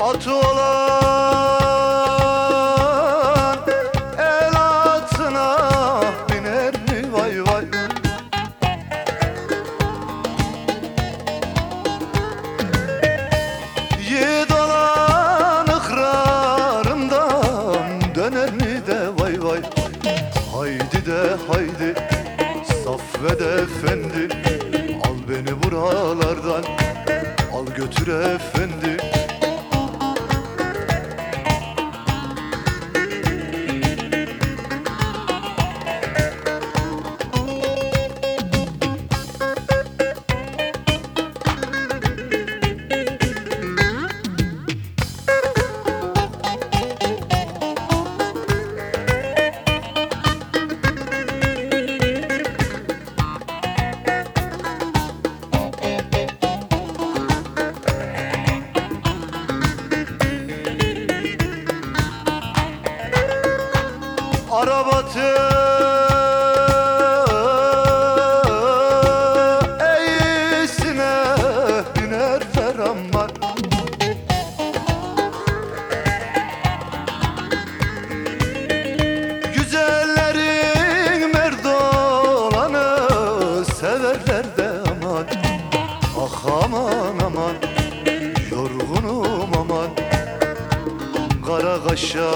Mutu olan el altına biner mi? Vay vay. Yiğit olan ıkrarından döner mi de? Vay vay. Haydi de haydi. Saffet efendi. Al beni buralardan. Al götür efendi Arabatı eğisine biner feramlar Güzellerin merdolanı severler de aman. Ah aman aman yorgunum aman. Kara kaşa